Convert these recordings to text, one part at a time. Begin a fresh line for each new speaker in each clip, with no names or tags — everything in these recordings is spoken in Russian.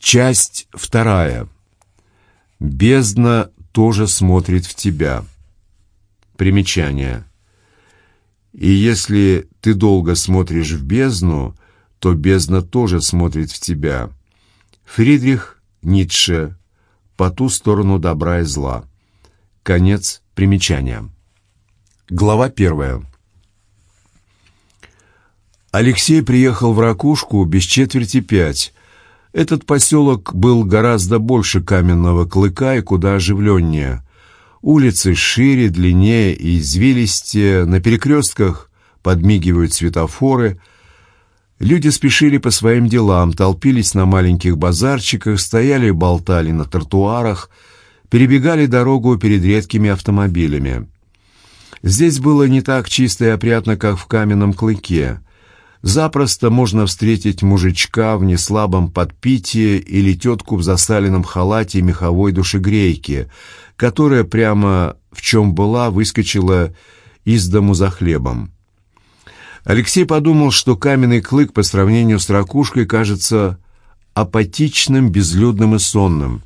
Часть вторая. Бездна тоже смотрит в тебя. Примечание. И если ты долго смотришь в бездну, то бездна тоже смотрит в тебя. Фридрих Ницше. По ту сторону добра и зла. Конец примечания. Глава первая. Алексей приехал в Ракушку без четверти пять. Этот поселок был гораздо больше каменного клыка и куда оживленнее. Улицы шире, длиннее и извилистее, на перекрестках подмигивают светофоры. Люди спешили по своим делам, толпились на маленьких базарчиках, стояли и болтали на тротуарах, перебегали дорогу перед редкими автомобилями. Здесь было не так чисто и опрятно, как в каменном клыке. Запросто можно встретить мужичка в неслабом подпитии или тетку в засаленном халате меховой душегрейке, которая прямо в чем была выскочила из дому за хлебом. Алексей подумал, что каменный клык по сравнению с ракушкой кажется апатичным, безлюдным и сонным.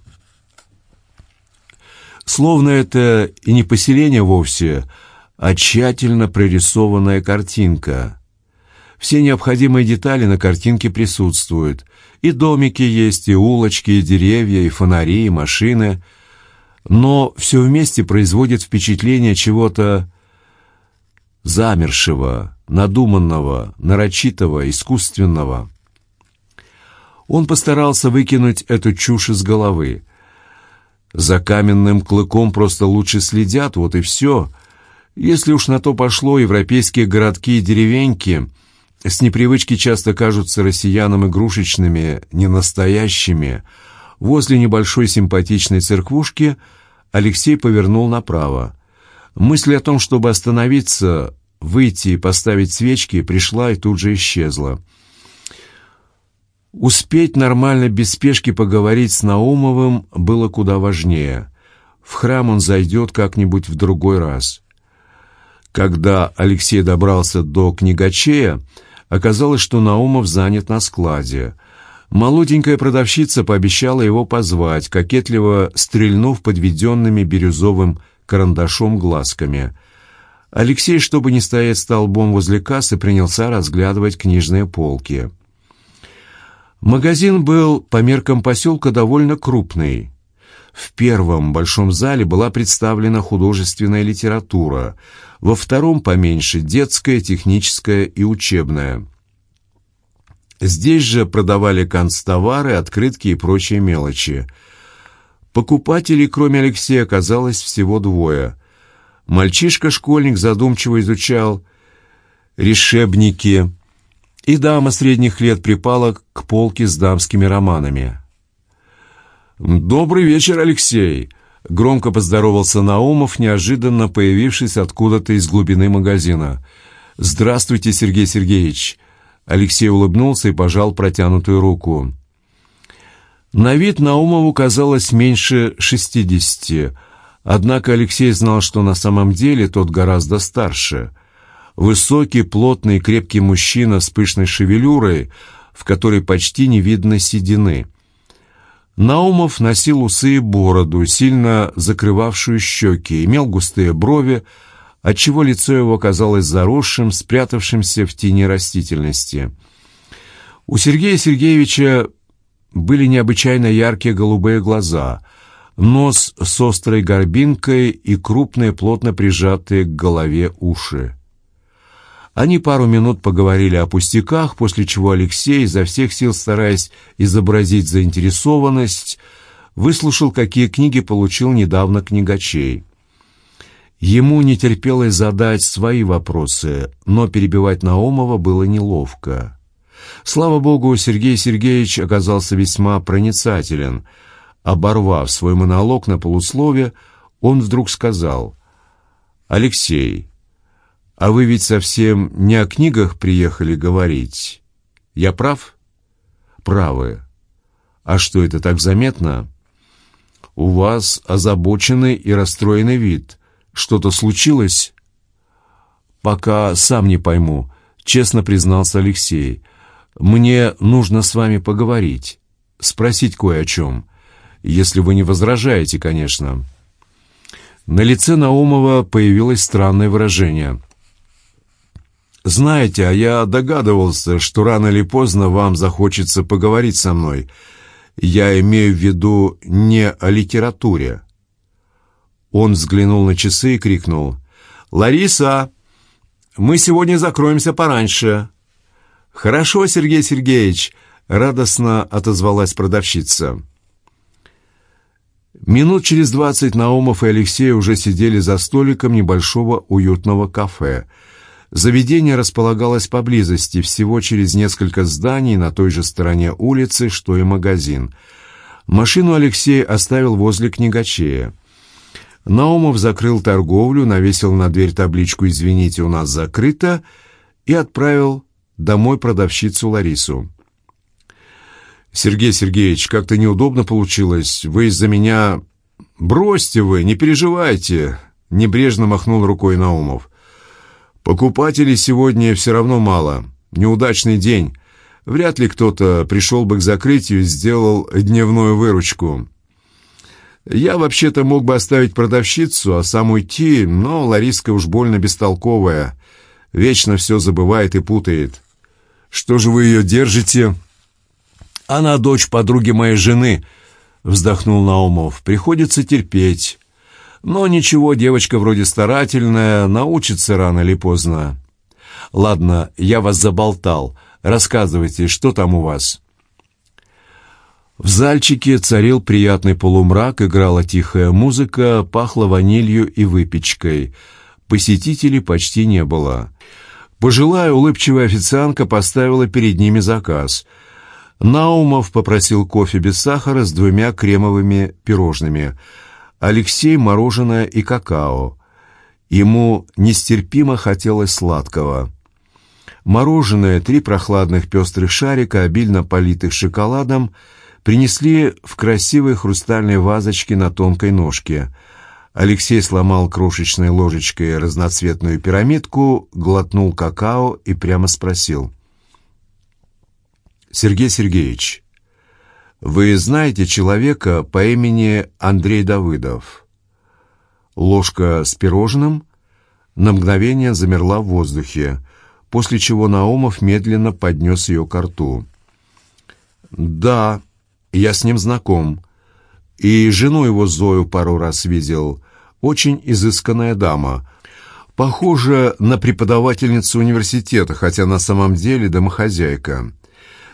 Словно это и не поселение вовсе, а тщательно прорисованная картинка — все необходимые детали на картинке присутствуют. И домики есть, и улочки, и деревья, и фонари, и машины. Но все вместе производит впечатление чего-то замершего, надуманного, нарочитого, искусственного. Он постарался выкинуть эту чушь из головы. За каменным клыком просто лучше следят, вот и все. Если уж на то пошло, европейские городки и деревеньки — с непривычки часто кажутся россиянам игрушечными, ненастоящими. Возле небольшой симпатичной церквушки Алексей повернул направо. Мысль о том, чтобы остановиться, выйти и поставить свечки, пришла и тут же исчезла. Успеть нормально без спешки поговорить с Наумовым было куда важнее. В храм он зайдет как-нибудь в другой раз. Когда Алексей добрался до книгачея, Оказалось, что Наумов занят на складе. Молоденькая продавщица пообещала его позвать, кокетливо стрельнув подведенными бирюзовым карандашом глазками. Алексей, чтобы не стоять столбом возле кассы, принялся разглядывать книжные полки. Магазин был по меркам поселка довольно крупный. В первом большом зале была представлена художественная литература, во втором поменьше детская, техническая и учебная. Здесь же продавали канцтовары, открытки и прочие мелочи. Покупателей, кроме Алексея, оказалось всего двое. Мальчишка-школьник задумчиво изучал решебники, и дама средних лет припала к полке с дамскими романами. «Добрый вечер, Алексей!» — громко поздоровался Наумов, неожиданно появившись откуда-то из глубины магазина. «Здравствуйте, Сергей Сергеевич!» Алексей улыбнулся и пожал протянутую руку. На вид Наумову казалось меньше шестидесяти, однако Алексей знал, что на самом деле тот гораздо старше. Высокий, плотный, крепкий мужчина с пышной шевелюрой, в которой почти не видно седины — Наумов носил усы и бороду, сильно закрывавшую щеки, имел густые брови, отчего лицо его казалось заросшим, спрятавшимся в тени растительности. У Сергея Сергеевича были необычайно яркие голубые глаза, нос с острой горбинкой и крупные, плотно прижатые к голове уши. Они пару минут поговорили о пустяках, после чего Алексей, изо всех сил стараясь изобразить заинтересованность, выслушал, какие книги получил недавно книгачей. Ему не терпелось задать свои вопросы, но перебивать Наумова было неловко. Слава богу, Сергей Сергеевич оказался весьма проницателен. Оборвав свой монолог на полуслове, он вдруг сказал «Алексей, а вы ведь совсем не о книгах приехали говорить. Я прав? Правы. А что это так заметно? У вас озабоченный и расстроенный вид. Что-то случилось? Пока сам не пойму, честно признался Алексей. Мне нужно с вами поговорить. спросить кое о чем, если вы не возражаете, конечно». На лице Наумова появилось странное выражение. «Знаете, а я догадывался, что рано или поздно вам захочется поговорить со мной. Я имею в виду не о литературе». Он взглянул на часы и крикнул. «Лариса, мы сегодня закроемся пораньше». «Хорошо, Сергей Сергеевич», — радостно отозвалась продавщица. Минут через двадцать Наумов и Алексей уже сидели за столиком небольшого уютного кафе. Заведение располагалось поблизости, всего через несколько зданий на той же стороне улицы, что и магазин. Машину Алексей оставил возле книгачея. Наумов закрыл торговлю, навесил на дверь табличку «Извините, у нас закрыто» и отправил домой продавщицу Ларису. «Сергей Сергеевич, как-то неудобно получилось. Вы из-за меня...» «Бросьте вы, не переживайте», — небрежно махнул рукой Наумов. «Покупателей сегодня все равно мало. Неудачный день. Вряд ли кто-то пришел бы к закрытию и сделал дневную выручку. Я вообще-то мог бы оставить продавщицу, а сам уйти, но Лариска уж больно бестолковая. Вечно все забывает и путает. Что же вы ее держите?» Она дочь подруги моей жены, вздохнул Наумов. Приходится терпеть. Но ничего, девочка вроде старательная, научится рано или поздно. Ладно, я вас заболтал. Рассказывайте, что там у вас? В зальчике царил приятный полумрак, играла тихая музыка, пахло ванилью и выпечкой. Посетителей почти не было. Пожилая улыбчивая официантка поставила перед ними заказ — Наумов попросил кофе без сахара с двумя кремовыми пирожными. Алексей — мороженое и какао. Ему нестерпимо хотелось сладкого. Мороженое, три прохладных пестрых шарика, обильно политых шоколадом, принесли в красивой хрустальной вазочке на тонкой ножке. Алексей сломал крошечной ложечкой разноцветную пирамидку, глотнул какао и прямо спросил — Сергей Сергеевич, вы знаете человека по имени Андрей Давыдов? Ложка с пирожным на мгновение замерла в воздухе, после чего Наумов медленно поднес ее к рту. «Да, я с ним знаком. И жену его Зою пару раз видел. Очень изысканная дама. Похожа на преподавательницу университета, хотя на самом деле домохозяйка.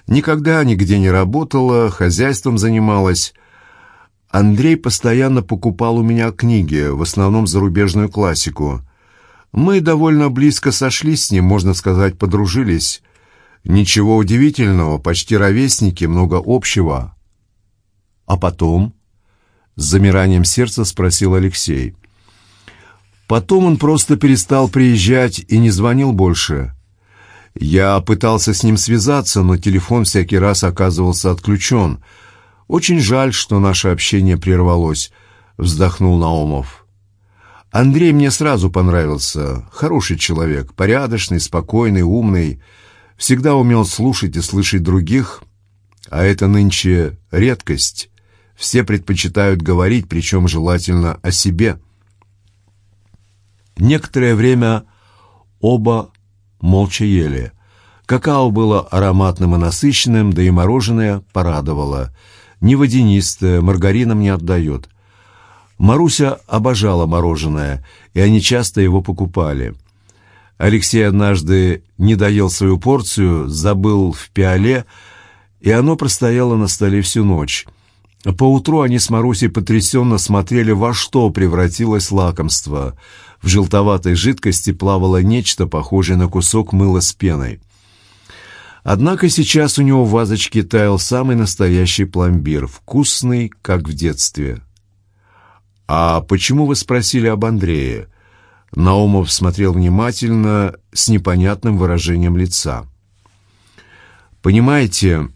Никогда нигде не работала, хозяйством занималась. Андрей постоянно покупал у меня книги, в основном зарубежную классику. Мы довольно близко сошлись с ним, можно сказать, подружились. Ничего удивительного, почти ровесники, много общего. А потом, с замиранием сердца спросил Алексей. Потом он просто перестал приезжать и не звонил больше. Я пытался с ним связаться, но телефон всякий раз оказывался отключен. Очень жаль, что наше общение прервалось, вздохнул Наумов. Андрей мне сразу понравился. Хороший человек, порядочный, спокойный, умный. Всегда умел слушать и слышать других, а это нынче редкость. Все предпочитают говорить, причем желательно о себе. Некоторое время оба молча ели. Какао было ароматным и насыщенным, да и мороженое порадовало. Не водянистое, маргарином не отдает. Маруся обожала мороженое, и они часто его покупали. Алексей однажды не доел свою порцию, забыл в пиале, и оно простояло на столе всю ночь. Поутру они с Марусей потрясенно смотрели, во что превратилось лакомство — в желтоватой жидкости плавало нечто похожее на кусок мыла с пеной. Однако сейчас у него в вазочке таял самый настоящий пломбир, вкусный, как в детстве. «А почему вы спросили об Андрее?» Наумов смотрел внимательно, с непонятным выражением лица. «Понимаете,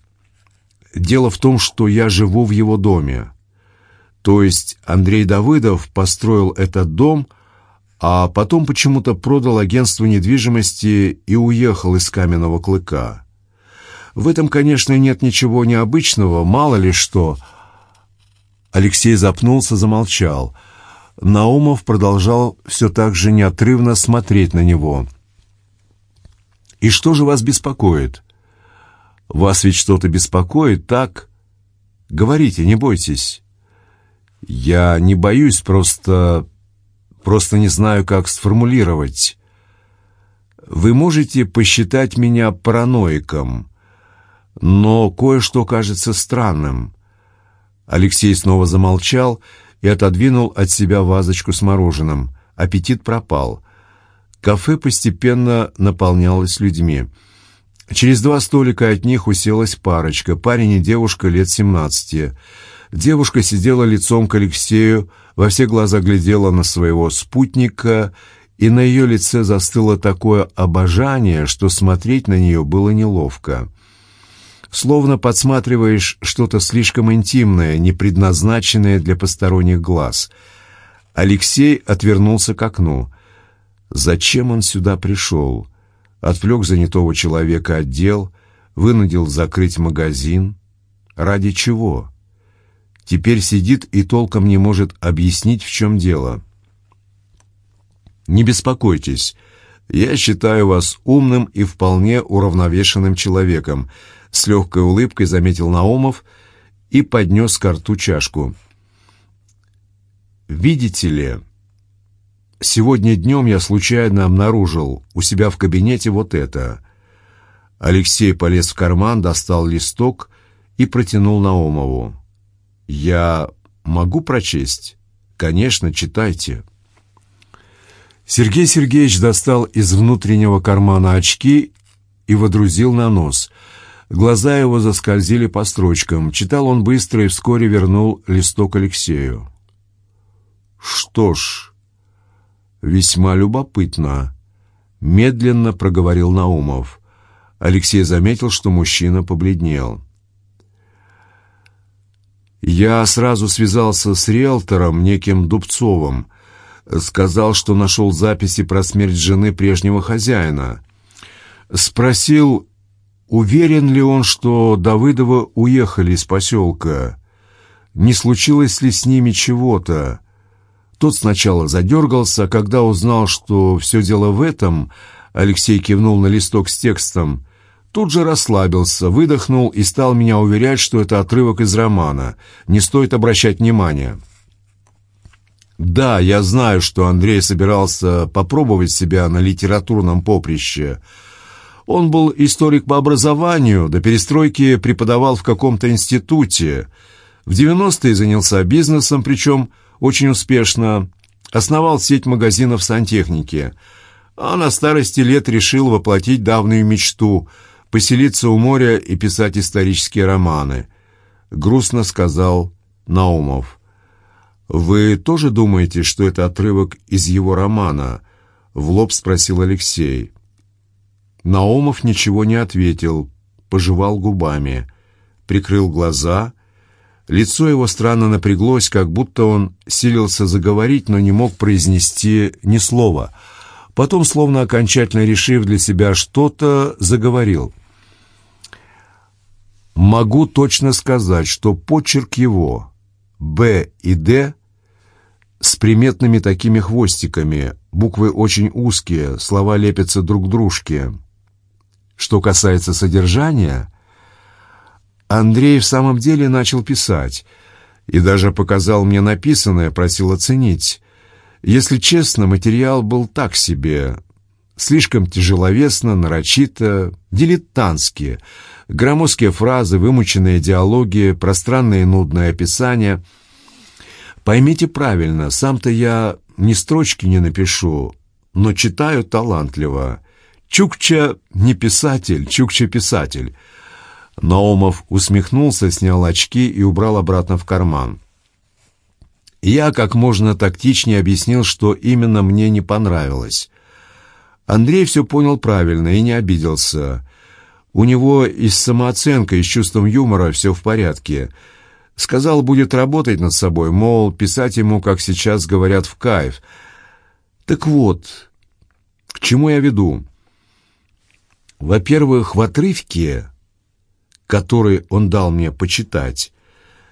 дело в том, что я живу в его доме. То есть Андрей Давыдов построил этот дом — а потом почему-то продал агентству недвижимости и уехал из Каменного Клыка. В этом, конечно, нет ничего необычного, мало ли что. Алексей запнулся, замолчал. Наумов продолжал все так же неотрывно смотреть на него. «И что же вас беспокоит?» «Вас ведь что-то беспокоит, так? Говорите, не бойтесь». «Я не боюсь, просто... просто не знаю, как сформулировать. Вы можете посчитать меня параноиком, но кое-что кажется странным». Алексей снова замолчал и отодвинул от себя вазочку с мороженым. Аппетит пропал. Кафе постепенно наполнялось людьми. Через два столика от них уселась парочка, парень и девушка лет семнадцати. Девушка сидела лицом к Алексею, во все глаза глядела на своего спутника, и на ее лице застыло такое обожание, что смотреть на нее было неловко. Словно подсматриваешь что-то слишком интимное, не предназначенное для посторонних глаз. Алексей отвернулся к окну. Зачем он сюда пришел? Отвлек занятого человека от дел, вынудил закрыть магазин. Ради чего? Теперь сидит и толком не может объяснить, в чем дело. Не беспокойтесь, я считаю вас умным и вполне уравновешенным человеком, с легкой улыбкой заметил Наумов и поднес к рту чашку. «Видите ли, сегодня днем я случайно обнаружил у себя в кабинете вот это». Алексей полез в карман, достал листок и протянул Наумову. «Я могу прочесть?» «Конечно, читайте». Сергей Сергеевич достал из внутреннего кармана очки и водрузил на нос. Глаза его заскользили по строчкам. Читал он быстро и вскоре вернул листок Алексею. «Что ж, весьма любопытно», — медленно проговорил Наумов. Алексей заметил, что мужчина побледнел. «Я сразу связался с риэлтором, неким Дубцовым. Сказал, что нашел записи про смерть жены прежнего хозяина. Спросил, уверен ли он, что Давыдова уехали из поселка. Не случилось ли с ними чего-то? Тот сначала задергался, а когда узнал, что все дело в этом, Алексей кивнул на листок с текстом, Тут же расслабился, выдохнул и стал меня уверять, что это отрывок из романа. Не стоит обращать внимания. Да, я знаю, что Андрей собирался попробовать себя на литературном поприще. Он был историк по образованию, до перестройки преподавал в каком-то институте. В 90-е занялся бизнесом, причем очень успешно. Основал сеть магазинов сантехники. А на старости лет решил воплотить давнюю мечту – поселиться у моря и писать исторические романы», — грустно сказал Наумов. «Вы тоже думаете, что это отрывок из его романа?» — в лоб спросил Алексей. Наумов ничего не ответил, пожевал губами, прикрыл глаза. Лицо его странно напряглось, как будто он силился заговорить, но не мог произнести ни слова. Потом, словно окончательно решив для себя что-то, заговорил. Могу точно сказать, что почерк его «Б» и «Д» с приметными такими хвостиками, буквы очень узкие, слова лепятся друг к дружке. Что касается содержания, Андрей в самом деле начал писать и даже показал мне написанное, просил оценить. Если честно, материал был так себе, слишком тяжеловесно, нарочито, дилетантски — Громоздкие фразы, вымученные диалоги, пространные нудные описания. Поймите правильно, сам-то я ни строчки не напишу, но читаю талантливо. Чукча не писатель, Чукча писатель. Наумов усмехнулся, снял очки и убрал обратно в карман. Я как можно тактичнее объяснил, что именно мне не понравилось. Андрей все понял правильно и не обиделся. У него и с самооценкой, и с чувством юмора все в порядке. Сказал, будет работать над собой, мол, писать ему, как сейчас говорят, в кайф. Так вот, к чему я веду? Во-первых, в отрывке который он дал мне почитать,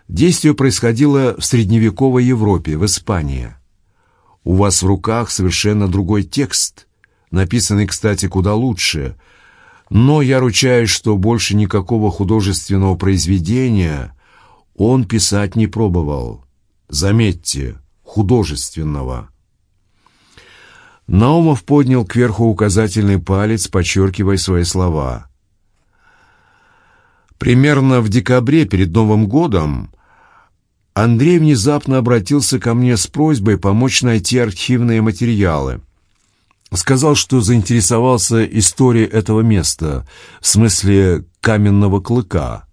действие происходило в средневековой Европе, в Испании. У вас в руках совершенно другой текст, написанный, кстати, куда лучше, но я ручаюсь, что больше никакого художественного произведения он писать не пробовал. Заметьте, художественного. Наумов поднял кверху указательный палец, подчеркивая свои слова. Примерно в декабре перед Новым годом Андрей внезапно обратился ко мне с просьбой помочь найти архивные материалы. Сказал, что заинтересовался историей этого места, в смысле каменного клыка.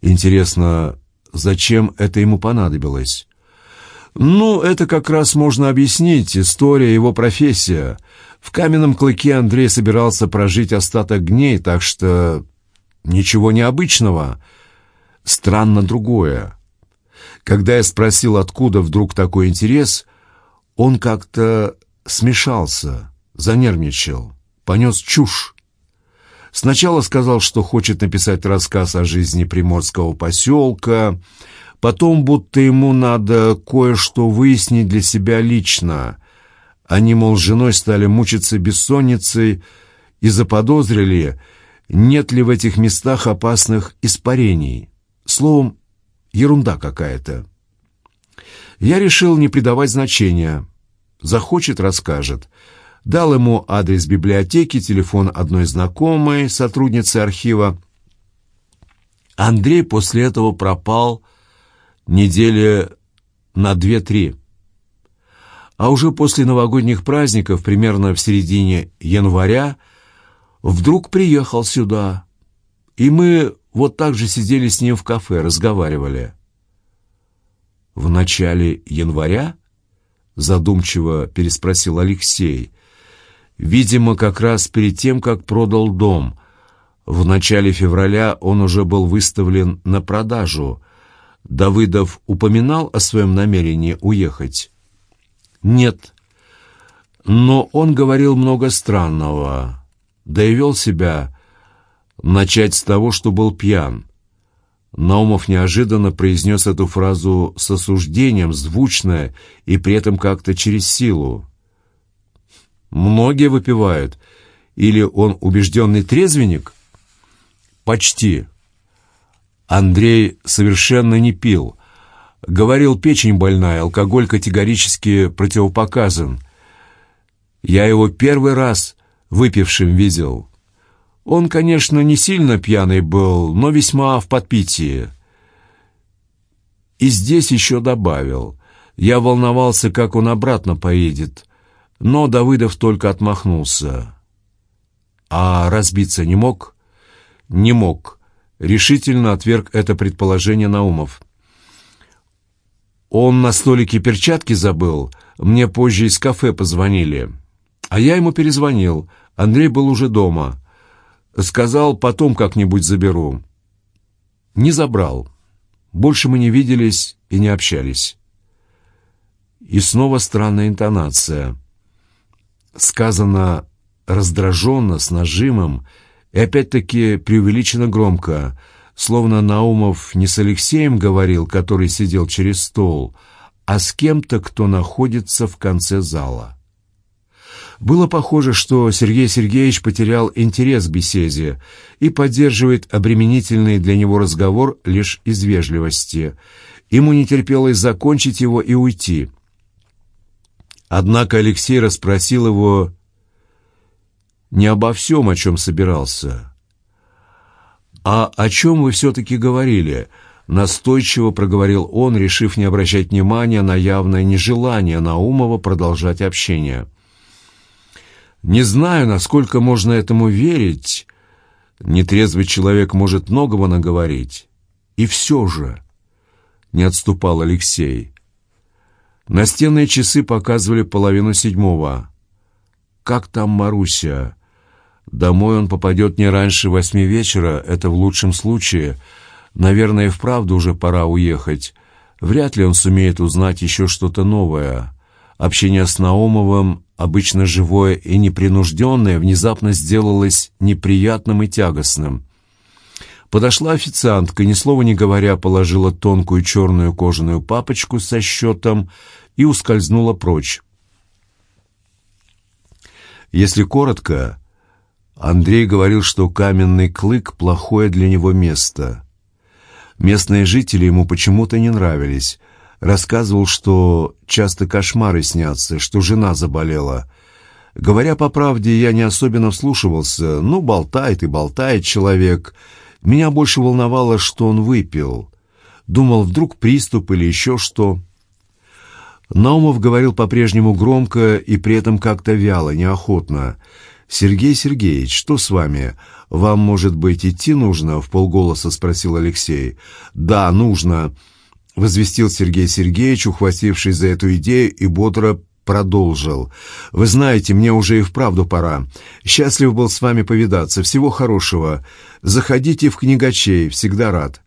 Интересно, зачем это ему понадобилось? Ну, это как раз можно объяснить, история его профессия. В каменном клыке Андрей собирался прожить остаток дней, так что ничего необычного. Странно другое. Когда я спросил, откуда вдруг такой интерес, он как-то смешался, занервничал, понес чушь. Сначала сказал, что хочет написать рассказ о жизни приморского поселка, потом будто ему надо кое-что выяснить для себя лично. Они, мол, с женой стали мучиться бессонницей и заподозрили, нет ли в этих местах опасных испарений. Словом, ерунда какая-то. Я решил не придавать значения. Захочет — расскажет. Дал ему адрес библиотеки, телефон одной знакомой, сотрудницы архива. Андрей после этого пропал недели на две-три. А уже после новогодних праздников, примерно в середине января, вдруг приехал сюда. И мы вот так же сидели с ним в кафе, разговаривали. «В начале января?» — задумчиво переспросил Алексей. Видимо, как раз перед тем, как продал дом. В начале февраля он уже был выставлен на продажу. Давыдов упоминал о своем намерении уехать? Нет. Но он говорил много странного. Да и вел себя... Начать с того, что был пьян. Наумов неожиданно произнес эту фразу с осуждением, звучно и при этом как-то через силу. Многие выпивают. Или он убежденный трезвенник? Почти. Андрей совершенно не пил. Говорил, печень больная, алкоголь категорически противопоказан. Я его первый раз выпившим видел. Он, конечно, не сильно пьяный был, но весьма в подпитии. И здесь еще добавил. Я волновался, как он обратно поедет. Но Давыдов только отмахнулся. А разбиться не мог? Не мог. Решительно отверг это предположение Наумов. Он на столике перчатки забыл. Мне позже из кафе позвонили. А я ему перезвонил. Андрей был уже дома. Сказал, потом как-нибудь заберу. Не забрал. Больше мы не виделись и не общались. И снова странная интонация сказано раздраженно, с нажимом, и опять-таки преувеличенно громко, словно Наумов не с Алексеем говорил, который сидел через стол, а с кем-то, кто находится в конце зала. Было похоже, что Сергей Сергеевич потерял интерес к беседе и поддерживает обременительный для него разговор лишь из вежливости. Ему не терпелось закончить его и уйти — Однако Алексей расспросил его не обо всем, о чем собирался. «А о чем вы все-таки говорили?» — настойчиво проговорил он, решив не обращать внимания на явное нежелание Наумова продолжать общение. «Не знаю, насколько можно этому верить. Нетрезвый человек может многого наговорить. И все же...» — не отступал Алексей. Настенные часы показывали половину седьмого. «Как там Маруся?» «Домой он попадет не раньше восьми вечера, это в лучшем случае. Наверное, вправду уже пора уехать. Вряд ли он сумеет узнать еще что-то новое. Общение с Наумовым, обычно живое и непринужденное, внезапно сделалось неприятным и тягостным. Подошла официантка, ни слова не говоря, положила тонкую черную кожаную папочку со счетом и ускользнула прочь. Если коротко, Андрей говорил, что каменный клык — плохое для него место. Местные жители ему почему-то не нравились. Рассказывал, что часто кошмары снятся, что жена заболела. Говоря по правде, я не особенно вслушивался. Ну, болтает и болтает человек — меня больше волновало, что он выпил. Думал, вдруг приступ или еще что. Наумов говорил по-прежнему громко и при этом как-то вяло, неохотно. «Сергей Сергеевич, что с вами? Вам, может быть, идти нужно?» — в полголоса спросил Алексей. «Да, нужно», — возвестил Сергей Сергеевич, ухватившись за эту идею и бодро продолжил. «Вы знаете, мне уже и вправду пора. Счастлив был с вами повидаться. Всего хорошего. Заходите в книгачей, всегда рад».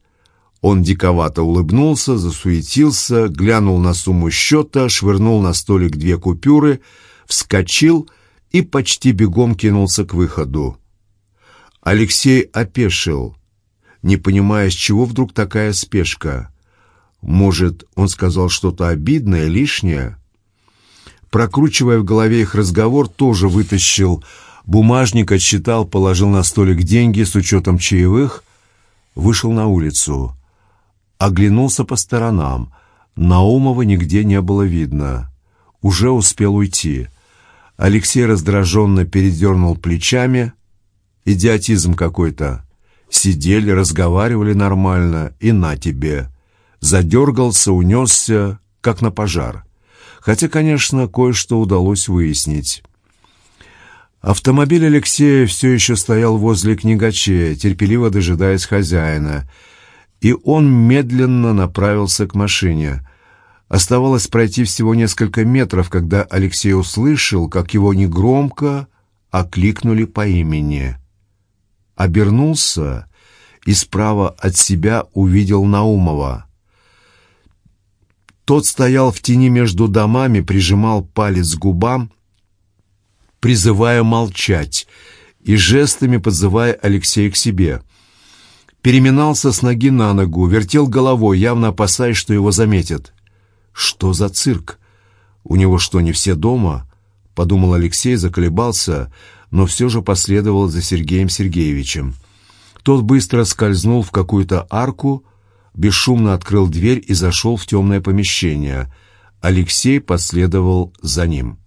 Он диковато улыбнулся, засуетился, глянул на сумму счета, швырнул на столик две купюры, вскочил и почти бегом кинулся к выходу. Алексей опешил, не понимая, с чего вдруг такая спешка. Может, он сказал что-то обидное, лишнее? Прокручивая в голове их разговор, тоже вытащил бумажник, отсчитал, положил на столик деньги с учетом чаевых, вышел на улицу. Оглянулся по сторонам. Наумова нигде не было видно. Уже успел уйти. Алексей раздраженно передернул плечами. Идиотизм какой-то. Сидели, разговаривали нормально, и на тебе. Задергался, унесся, как на пожар хотя, конечно, кое-что удалось выяснить. Автомобиль Алексея все еще стоял возле книгачея, терпеливо дожидаясь хозяина, и он медленно направился к машине. Оставалось пройти всего несколько метров, когда Алексей услышал, как его негромко окликнули по имени. Обернулся и справа от себя увидел Наумова. Тот стоял в тени между домами, прижимал палец к губам, призывая молчать, и жестами подзывая Алексея к себе. Переминался с ноги на ногу, вертел головой, явно опасаясь, что его заметят. «Что за цирк? У него что, не все дома?» — подумал Алексей, заколебался, но все же последовал за Сергеем Сергеевичем. Тот быстро скользнул в какую-то арку, бесшумно открыл дверь и зашел в темное помещение. Алексей последовал за ним.